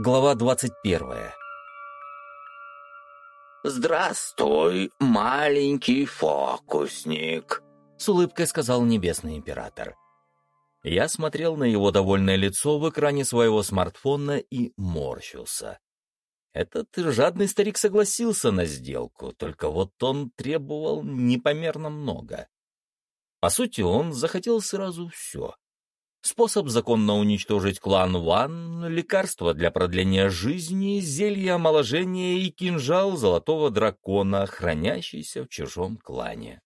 Глава 21. «Здравствуй, маленький фокусник», — с улыбкой сказал Небесный Император. Я смотрел на его довольное лицо в экране своего смартфона и морщился. Этот жадный старик согласился на сделку, только вот он требовал непомерно много. По сути, он захотел сразу все. Способ законно уничтожить клан Ван, лекарство для продления жизни, зелье омоложения и кинжал золотого дракона, хранящийся в чужом клане.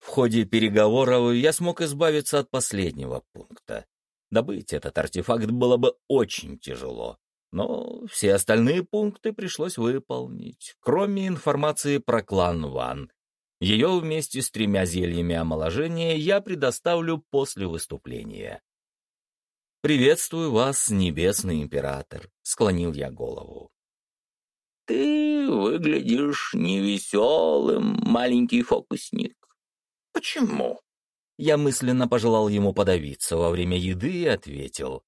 В ходе переговоров я смог избавиться от последнего пункта. Добыть этот артефакт было бы очень тяжело, но все остальные пункты пришлось выполнить, кроме информации про клан Ван, ее вместе с тремя зельями омоложения я предоставлю после выступления. «Приветствую вас, небесный император», — склонил я голову. «Ты выглядишь невеселым, маленький фокусник. Почему?» Я мысленно пожелал ему подавиться во время еды и ответил.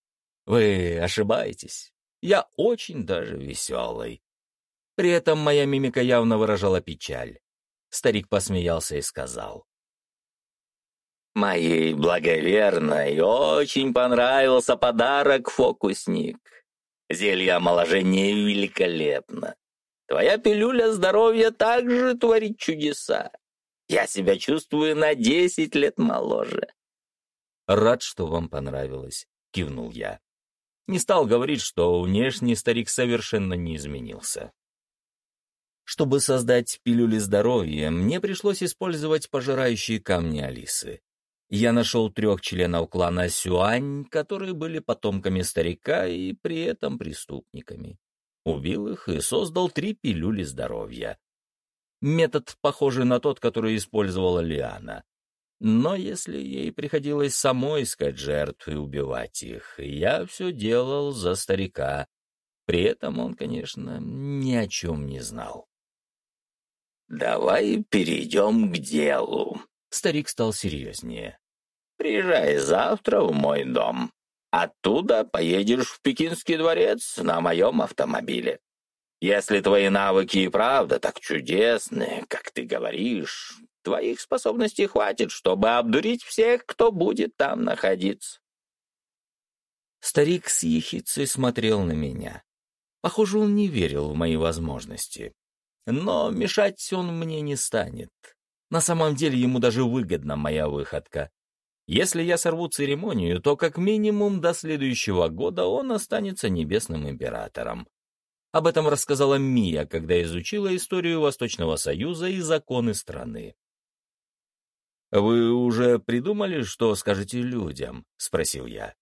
«Вы ошибаетесь. Я очень даже веселый». При этом моя мимика явно выражала печаль. Старик посмеялся и сказал. «Моей благоверной очень понравился подарок, фокусник. Зелье омоложения великолепно. Твоя пилюля здоровья также творит чудеса. Я себя чувствую на десять лет моложе». «Рад, что вам понравилось», — кивнул я. Не стал говорить, что внешний старик совершенно не изменился. Чтобы создать пилюли здоровья, мне пришлось использовать пожирающие камни Алисы. Я нашел трех членов клана Сюань, которые были потомками старика и при этом преступниками. Убил их и создал три пилюли здоровья. Метод похожий на тот, который использовала Лиана. Но если ей приходилось самой искать жертв и убивать их, я все делал за старика. При этом он, конечно, ни о чем не знал. «Давай перейдем к делу». Старик стал серьезнее. «Приезжай завтра в мой дом. Оттуда поедешь в Пекинский дворец на моем автомобиле. Если твои навыки и правда так чудесны, как ты говоришь, твоих способностей хватит, чтобы обдурить всех, кто будет там находиться». Старик с ехицей смотрел на меня. Похоже, он не верил в мои возможности. Но мешать он мне не станет. На самом деле ему даже выгодна моя выходка. Если я сорву церемонию, то как минимум до следующего года он останется небесным императором. Об этом рассказала Мия, когда изучила историю Восточного Союза и законы страны. «Вы уже придумали, что скажете людям?» — спросил я.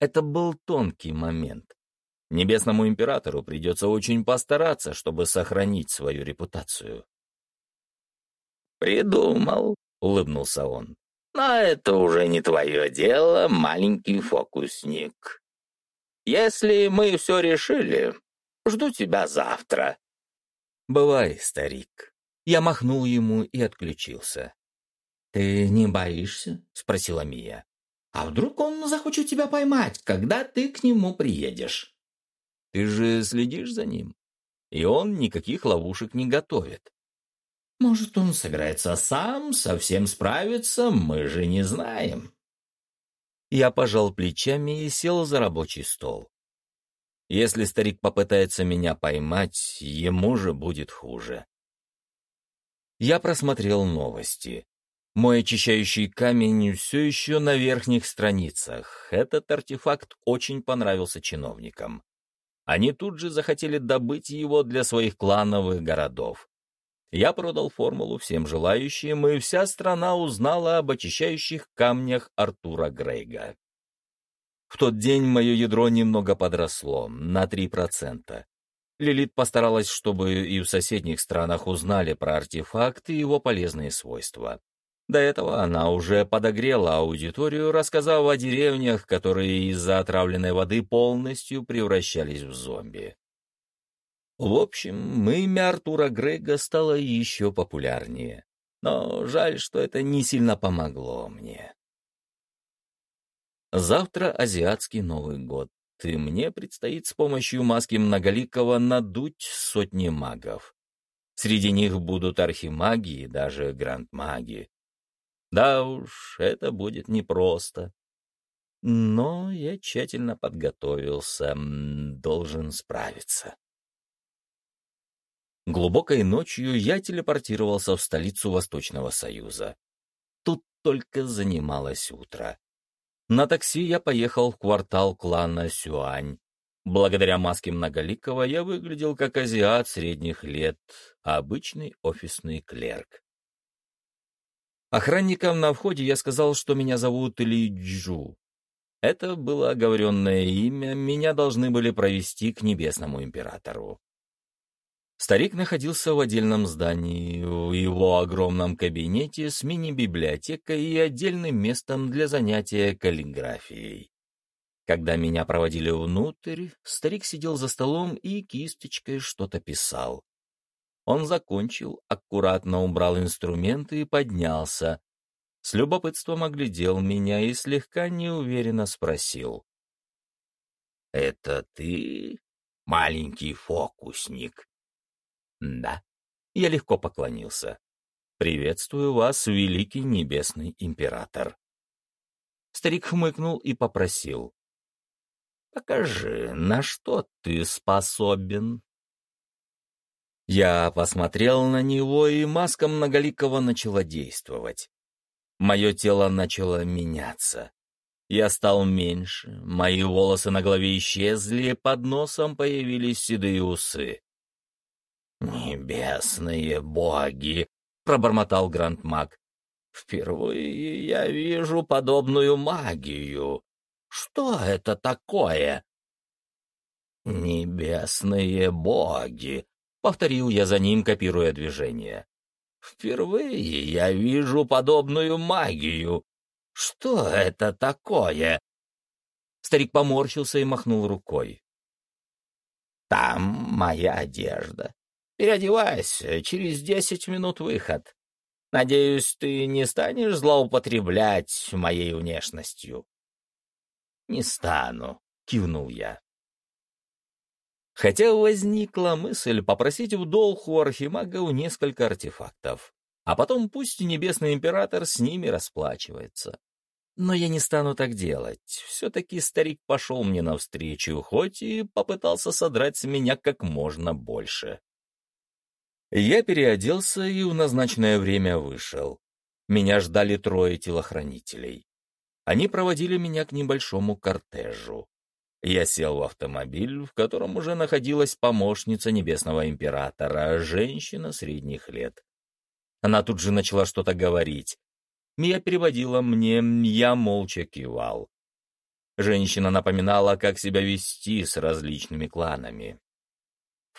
Это был тонкий момент. Небесному императору придется очень постараться, чтобы сохранить свою репутацию. «Придумал», — улыбнулся он. «Но это уже не твое дело, маленький фокусник. Если мы все решили, жду тебя завтра». «Бывай, старик». Я махнул ему и отключился. «Ты не боишься?» — спросила Мия. «А вдруг он захочет тебя поймать, когда ты к нему приедешь?» Ты же следишь за ним. И он никаких ловушек не готовит. Может, он собирается сам, совсем справиться, мы же не знаем. Я пожал плечами и сел за рабочий стол. Если старик попытается меня поймать, ему же будет хуже. Я просмотрел новости. Мой очищающий камень все еще на верхних страницах. Этот артефакт очень понравился чиновникам. Они тут же захотели добыть его для своих клановых городов. Я продал формулу всем желающим, и вся страна узнала об очищающих камнях Артура Грейга. В тот день мое ядро немного подросло, на 3%. Лилит постаралась, чтобы и в соседних странах узнали про артефакт и его полезные свойства. До этого она уже подогрела аудиторию, рассказав о деревнях, которые из-за отравленной воды полностью превращались в зомби. В общем, имя Артура Грега стало еще популярнее. Но жаль, что это не сильно помогло мне. Завтра азиатский Новый год. и мне предстоит с помощью маски Многоликого надуть сотни магов. Среди них будут архимаги и даже грандмаги. Да уж, это будет непросто. Но я тщательно подготовился, должен справиться. Глубокой ночью я телепортировался в столицу Восточного Союза. Тут только занималось утро. На такси я поехал в квартал клана Сюань. Благодаря маске Многоликого я выглядел как азиат средних лет, обычный офисный клерк. Охранникам на входе я сказал, что меня зовут Ли Джу. Это было оговоренное имя, меня должны были провести к небесному императору. Старик находился в отдельном здании, в его огромном кабинете с мини-библиотекой и отдельным местом для занятия каллиграфией. Когда меня проводили внутрь, старик сидел за столом и кисточкой что-то писал. Он закончил, аккуратно убрал инструменты и поднялся. С любопытством оглядел меня и слегка неуверенно спросил. «Это ты, маленький фокусник?» «Да». Я легко поклонился. «Приветствую вас, великий небесный император». Старик хмыкнул и попросил. «Покажи, на что ты способен?» Я посмотрел на него, и маска многоликого начала действовать. Мое тело начало меняться. Я стал меньше, мои волосы на голове исчезли, под носом появились седые усы. «Небесные боги!» — пробормотал Грандмаг. «Впервые я вижу подобную магию. Что это такое?» «Небесные боги!» — повторил я за ним, копируя движение. «Впервые я вижу подобную магию. Что это такое?» Старик поморщился и махнул рукой. «Там моя одежда. Переодевайся, через десять минут выход. Надеюсь, ты не станешь злоупотреблять моей внешностью. Не стану, кивнул я. Хотя возникла мысль попросить в долг у архимагов несколько артефактов, а потом пусть небесный император с ними расплачивается. Но я не стану так делать. Все-таки старик пошел мне навстречу, хоть и попытался содрать с меня как можно больше. Я переоделся и в назначенное время вышел. Меня ждали трое телохранителей. Они проводили меня к небольшому кортежу. Я сел в автомобиль, в котором уже находилась помощница небесного императора, женщина средних лет. Она тут же начала что-то говорить. Мия переводила мне, я молча кивал. Женщина напоминала, как себя вести с различными кланами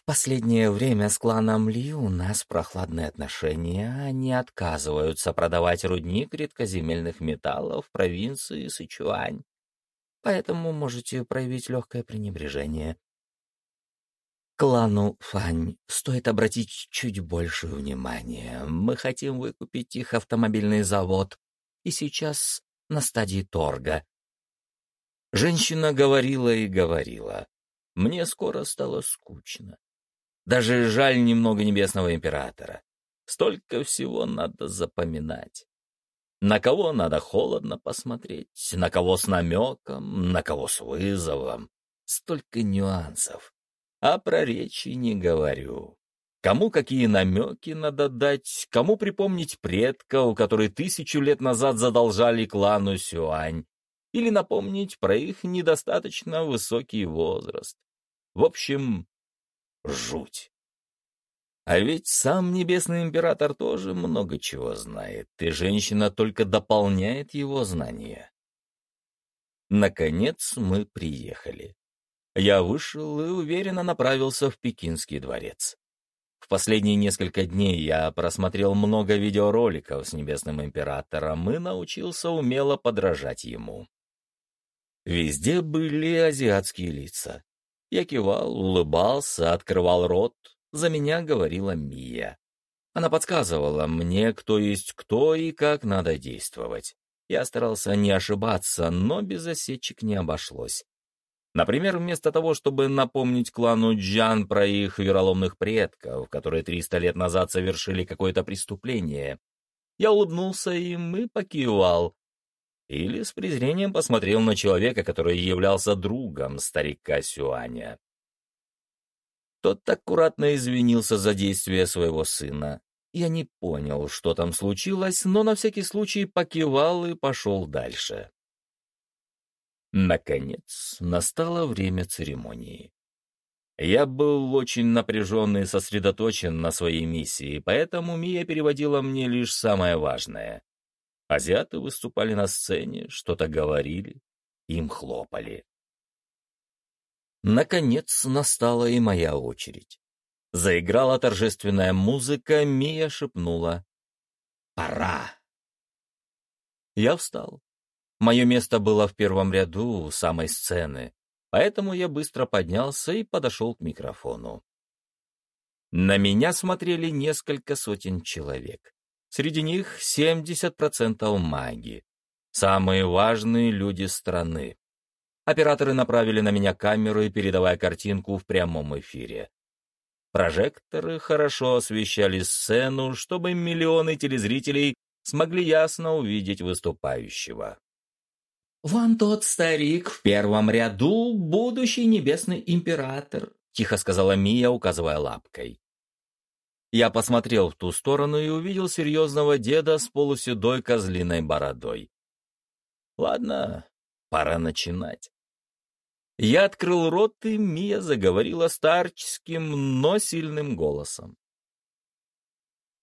последнее время с кланом Ли у нас прохладные отношения. Они отказываются продавать рудник редкоземельных металлов в провинции Сычуань. Поэтому можете проявить легкое пренебрежение. Клану Фань стоит обратить чуть больше внимания. Мы хотим выкупить их автомобильный завод, и сейчас на стадии торга. Женщина говорила и говорила. Мне скоро стало скучно. Даже жаль немного небесного императора. Столько всего надо запоминать. На кого надо холодно посмотреть, на кого с намеком, на кого с вызовом. Столько нюансов. А про речи не говорю. Кому какие намеки надо дать, кому припомнить предков, которые тысячу лет назад задолжали клану Сюань, или напомнить про их недостаточно высокий возраст. В общем, жуть. А ведь сам Небесный Император тоже много чего знает, и женщина только дополняет его знания. Наконец мы приехали. Я вышел и уверенно направился в Пекинский дворец. В последние несколько дней я просмотрел много видеороликов с Небесным Императором и научился умело подражать ему. Везде были азиатские лица. Я кивал, улыбался, открывал рот. За меня говорила Мия. Она подсказывала мне, кто есть кто и как надо действовать. Я старался не ошибаться, но без осечек не обошлось. Например, вместо того, чтобы напомнить клану Джан про их вероломных предков, которые 300 лет назад совершили какое-то преступление, я улыбнулся им и покивал. Или с презрением посмотрел на человека, который являлся другом старика Сюаня. Тот аккуратно извинился за действия своего сына. Я не понял, что там случилось, но на всякий случай покивал и пошел дальше. Наконец, настало время церемонии. Я был очень напряжен и сосредоточен на своей миссии, поэтому Мия переводила мне лишь самое важное. Азиаты выступали на сцене, что-то говорили, им хлопали. Наконец настала и моя очередь. Заиграла торжественная музыка, Мия шепнула «Пора!». Я встал. Мое место было в первом ряду у самой сцены, поэтому я быстро поднялся и подошел к микрофону. На меня смотрели несколько сотен человек. Среди них 70% маги. Самые важные люди страны. Операторы направили на меня камеру, передавая картинку в прямом эфире. Прожекторы хорошо освещали сцену, чтобы миллионы телезрителей смогли ясно увидеть выступающего. «Вон тот старик в первом ряду, будущий небесный император», — тихо сказала Мия, указывая лапкой. Я посмотрел в ту сторону и увидел серьезного деда с полуседой козлиной бородой. Ладно, пора начинать. Я открыл рот, и Мия заговорила старческим, но сильным голосом.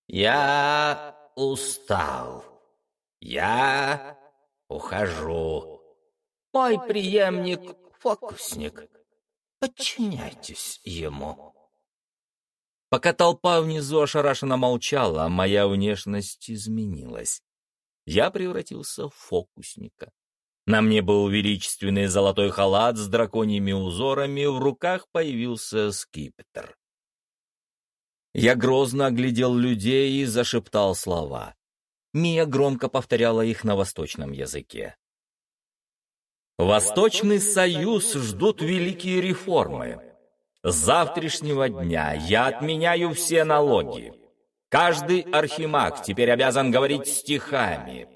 «Я устал. Я ухожу. Мой преемник — фокусник. Подчиняйтесь ему». Пока толпа внизу ошарашенно молчала, моя внешность изменилась. Я превратился в фокусника. На мне был величественный золотой халат с драконьими узорами, в руках появился скипетр. Я грозно оглядел людей и зашептал слова. Мия громко повторяла их на восточном языке. «Восточный союз ждут великие реформы. С завтрашнего дня я отменяю все налоги. Каждый архимаг теперь обязан говорить стихами.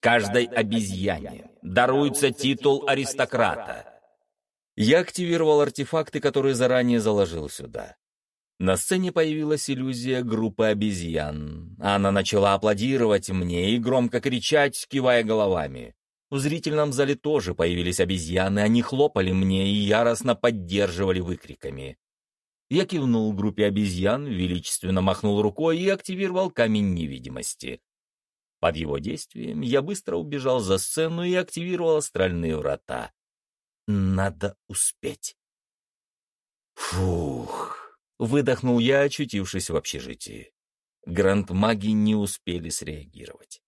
Каждой обезьяне даруется титул аристократа. Я активировал артефакты, которые заранее заложил сюда. На сцене появилась иллюзия группы обезьян. Она начала аплодировать мне и громко кричать, кивая головами. В зрительном зале тоже появились обезьяны, они хлопали мне и яростно поддерживали выкриками. Я кивнул группе обезьян, величественно махнул рукой и активировал камень невидимости. Под его действием я быстро убежал за сцену и активировал астральные врата. Надо успеть. Фух, выдохнул я, очутившись в общежитии. Гранд-маги не успели среагировать.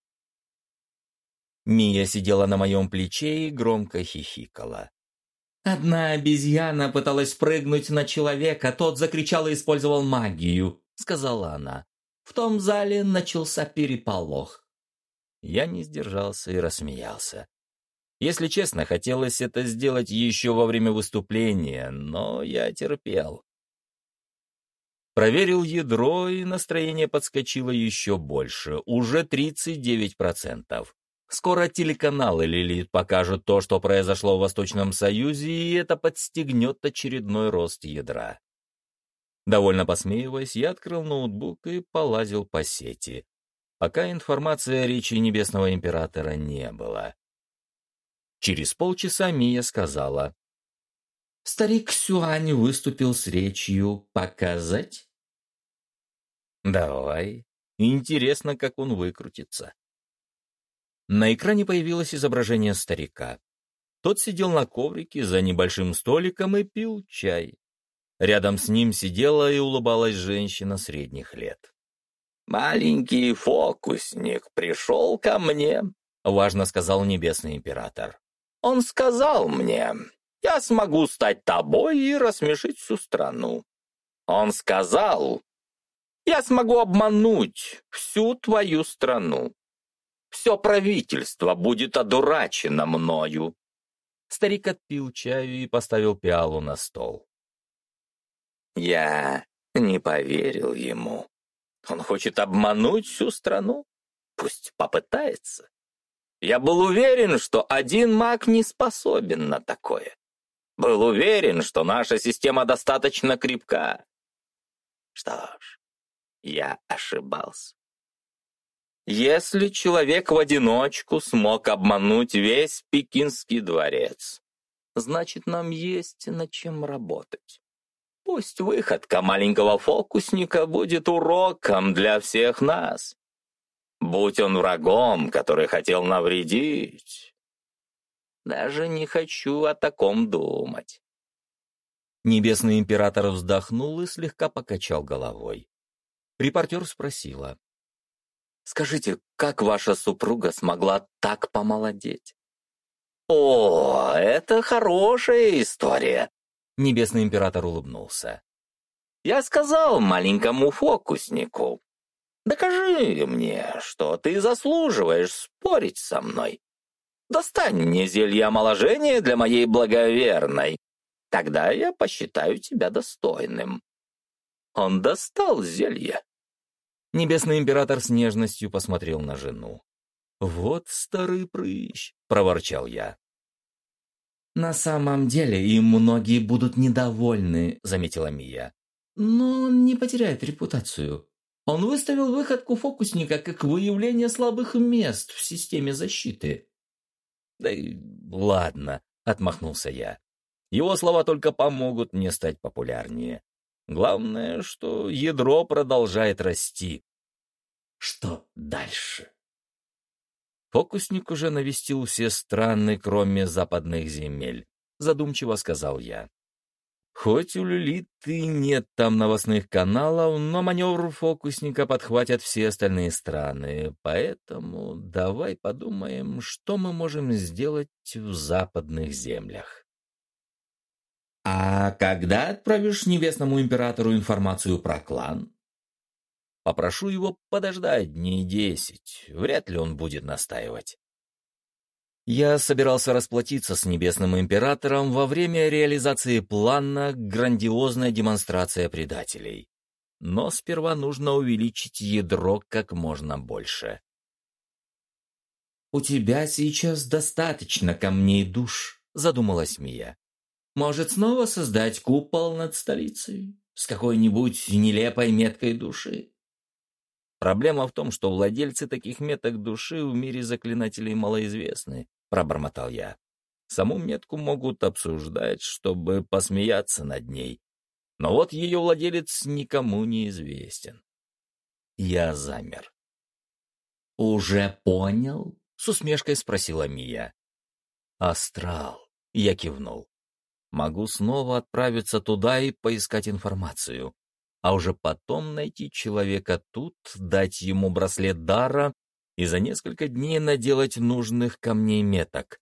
Мия сидела на моем плече и громко хихикала. «Одна обезьяна пыталась прыгнуть на человека, тот закричал и использовал магию», — сказала она. В том зале начался переполох. Я не сдержался и рассмеялся. Если честно, хотелось это сделать еще во время выступления, но я терпел. Проверил ядро, и настроение подскочило еще больше, уже 39%. Скоро телеканалы «Лилит» покажут то, что произошло в Восточном Союзе, и это подстегнет очередной рост ядра. Довольно посмеиваясь, я открыл ноутбук и полазил по сети. Пока информации о речи Небесного Императора не было. Через полчаса Мия сказала. «Старик Сюань выступил с речью «Показать?» «Давай. Интересно, как он выкрутится». На экране появилось изображение старика. Тот сидел на коврике за небольшим столиком и пил чай. Рядом с ним сидела и улыбалась женщина средних лет. «Маленький фокусник пришел ко мне», — важно сказал Небесный Император. «Он сказал мне, я смогу стать тобой и рассмешить всю страну. Он сказал, я смогу обмануть всю твою страну. Все правительство будет одурачено мною. Старик отпил чаю и поставил пиалу на стол. Я не поверил ему. Он хочет обмануть всю страну. Пусть попытается. Я был уверен, что один маг не способен на такое. Был уверен, что наша система достаточно крепка. Что ж, я ошибался. Если человек в одиночку смог обмануть весь Пекинский дворец, значит, нам есть над чем работать. Пусть выходка маленького фокусника будет уроком для всех нас. Будь он врагом, который хотел навредить. Даже не хочу о таком думать. Небесный император вздохнул и слегка покачал головой. Репортер спросила. «Скажите, как ваша супруга смогла так помолодеть?» «О, это хорошая история!» Небесный император улыбнулся. «Я сказал маленькому фокуснику, Докажи мне, что ты заслуживаешь спорить со мной. Достань мне зелье омоложения для моей благоверной. Тогда я посчитаю тебя достойным». Он достал зелье. Небесный император с нежностью посмотрел на жену. «Вот старый прыщ!» — проворчал я. «На самом деле им многие будут недовольны», — заметила Мия. «Но он не потеряет репутацию. Он выставил выходку фокусника как выявление слабых мест в системе защиты. «Да и ладно», — отмахнулся я. «Его слова только помогут мне стать популярнее. Главное, что ядро продолжает расти». «Что дальше?» Фокусник уже навестил все страны, кроме западных земель, задумчиво сказал я. Хоть у Люлиты нет там новостных каналов, но маневр фокусника подхватят все остальные страны, поэтому давай подумаем, что мы можем сделать в западных землях. «А когда отправишь небесному императору информацию про клан?» «Попрошу его подождать дней десять, вряд ли он будет настаивать». Я собирался расплатиться с Небесным Императором во время реализации плана «Грандиозная демонстрация предателей». Но сперва нужно увеличить ядро как можно больше. «У тебя сейчас достаточно камней душ», — задумалась Мия. «Может, снова создать купол над столицей с какой-нибудь нелепой меткой души?» Проблема в том, что владельцы таких меток души в мире заклинателей малоизвестны, пробормотал я. Саму метку могут обсуждать, чтобы посмеяться над ней. Но вот ее владелец никому не известен. Я замер. «Уже понял?» — с усмешкой спросила Мия. «Астрал», — я кивнул. «Могу снова отправиться туда и поискать информацию а уже потом найти человека тут, дать ему браслет дара и за несколько дней наделать нужных камней меток.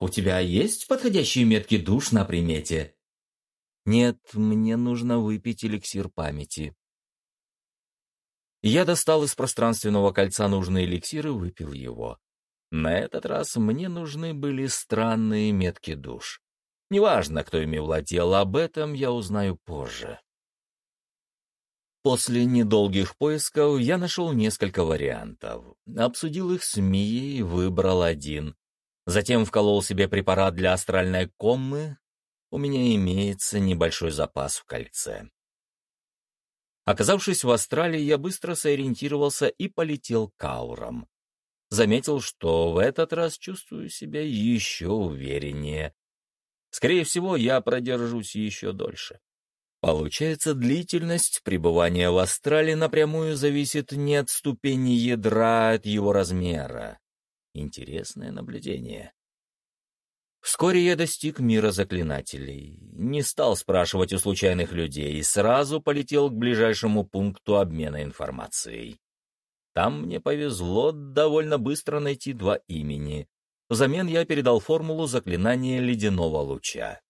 «У тебя есть подходящие метки душ на примете?» «Нет, мне нужно выпить эликсир памяти». Я достал из пространственного кольца нужный эликсир и выпил его. На этот раз мне нужны были странные метки душ. Неважно, кто ими владел, об этом я узнаю позже. После недолгих поисков я нашел несколько вариантов. Обсудил их с Мией, выбрал один. Затем вколол себе препарат для астральной коммы. У меня имеется небольшой запас в кольце. Оказавшись в Астрале, я быстро сориентировался и полетел к аурам. Заметил, что в этот раз чувствую себя еще увереннее. Скорее всего, я продержусь еще дольше. Получается, длительность пребывания в астрале напрямую зависит не от ступени ядра, а от его размера. Интересное наблюдение. Вскоре я достиг мира заклинателей. Не стал спрашивать у случайных людей, сразу полетел к ближайшему пункту обмена информацией. Там мне повезло довольно быстро найти два имени. Взамен я передал формулу заклинания ледяного луча.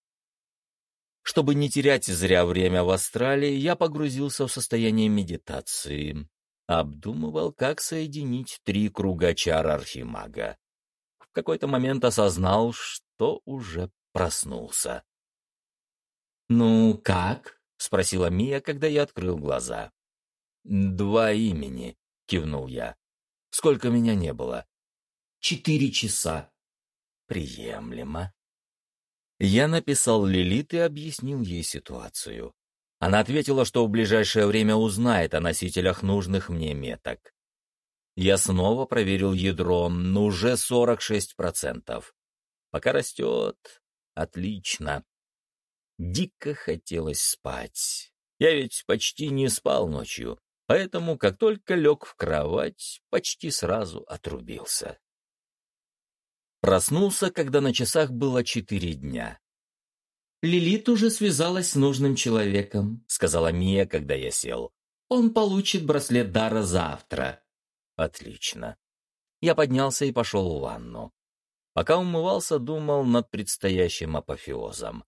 Чтобы не терять зря время в Австралии, я погрузился в состояние медитации. Обдумывал, как соединить три круга чар архимага. В какой-то момент осознал, то уже проснулся. «Ну, как?» — спросила Мия, когда я открыл глаза. «Два имени», — кивнул я. «Сколько меня не было?» «Четыре часа». «Приемлемо». Я написал Лилит и объяснил ей ситуацию. Она ответила, что в ближайшее время узнает о носителях нужных мне меток. Я снова проверил ядро, но уже 46%. Пока растет. Отлично. Дико хотелось спать. Я ведь почти не спал ночью, поэтому, как только лег в кровать, почти сразу отрубился. Проснулся, когда на часах было четыре дня. «Лилит уже связалась с нужным человеком», — сказала Мия, когда я сел. «Он получит браслет дара завтра». «Отлично». Я поднялся и пошел в ванну. Пока умывался, думал над предстоящим апофеозом.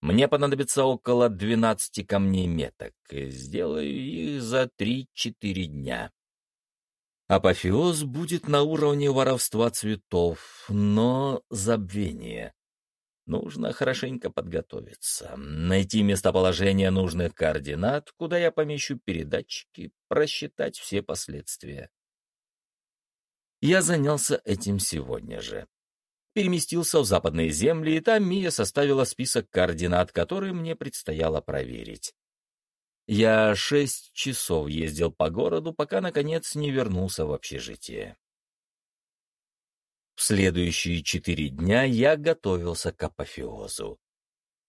Мне понадобится около двенадцати камней меток, и сделаю их за три-четыре дня. Апофеоз будет на уровне воровства цветов, но забвение. Нужно хорошенько подготовиться, найти местоположение нужных координат, куда я помещу передатчики, просчитать все последствия. Я занялся этим сегодня же. Переместился в западные земли, и там Мия составила список координат, которые мне предстояло проверить. Я шесть часов ездил по городу, пока, наконец, не вернулся в общежитие. В следующие четыре дня я готовился к апофеозу.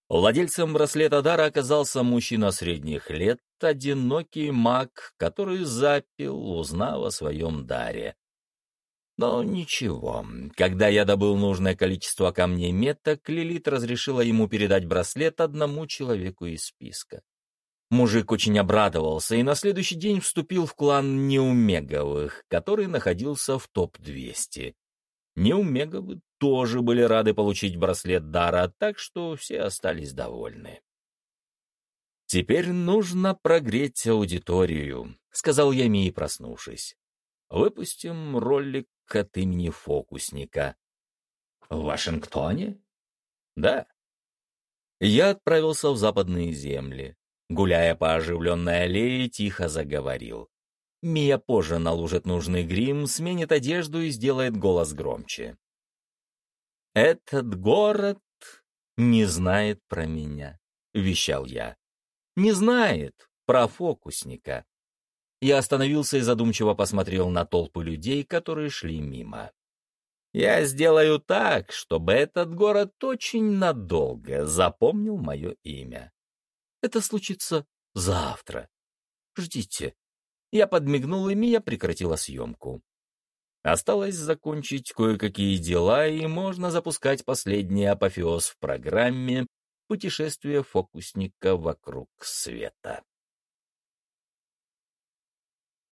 Владельцем браслета дара оказался мужчина средних лет, одинокий маг, который запил, узнав о своем даре. Но ничего, когда я добыл нужное количество камней меток, Лилит разрешила ему передать браслет одному человеку из списка. Мужик очень обрадовался и на следующий день вступил в клан Неумеговых, который находился в топ-200. Неумеговы тоже были рады получить браслет дара, так что все остались довольны. «Теперь нужно прогреть аудиторию», — сказал я Мии, проснувшись. «Выпустим ролик от имени фокусника». «В Вашингтоне?» «Да». Я отправился в западные земли. Гуляя по оживленной аллее, тихо заговорил. Мия позже наложит нужный грим, сменит одежду и сделает голос громче. «Этот город не знает про меня», — вещал я. «Не знает про фокусника». Я остановился и задумчиво посмотрел на толпы людей, которые шли мимо. «Я сделаю так, чтобы этот город очень надолго запомнил мое имя». Это случится завтра. Ждите. Я подмигнул, и Мия прекратила съемку. Осталось закончить кое-какие дела, и можно запускать последний апофеоз в программе «Путешествие фокусника вокруг света».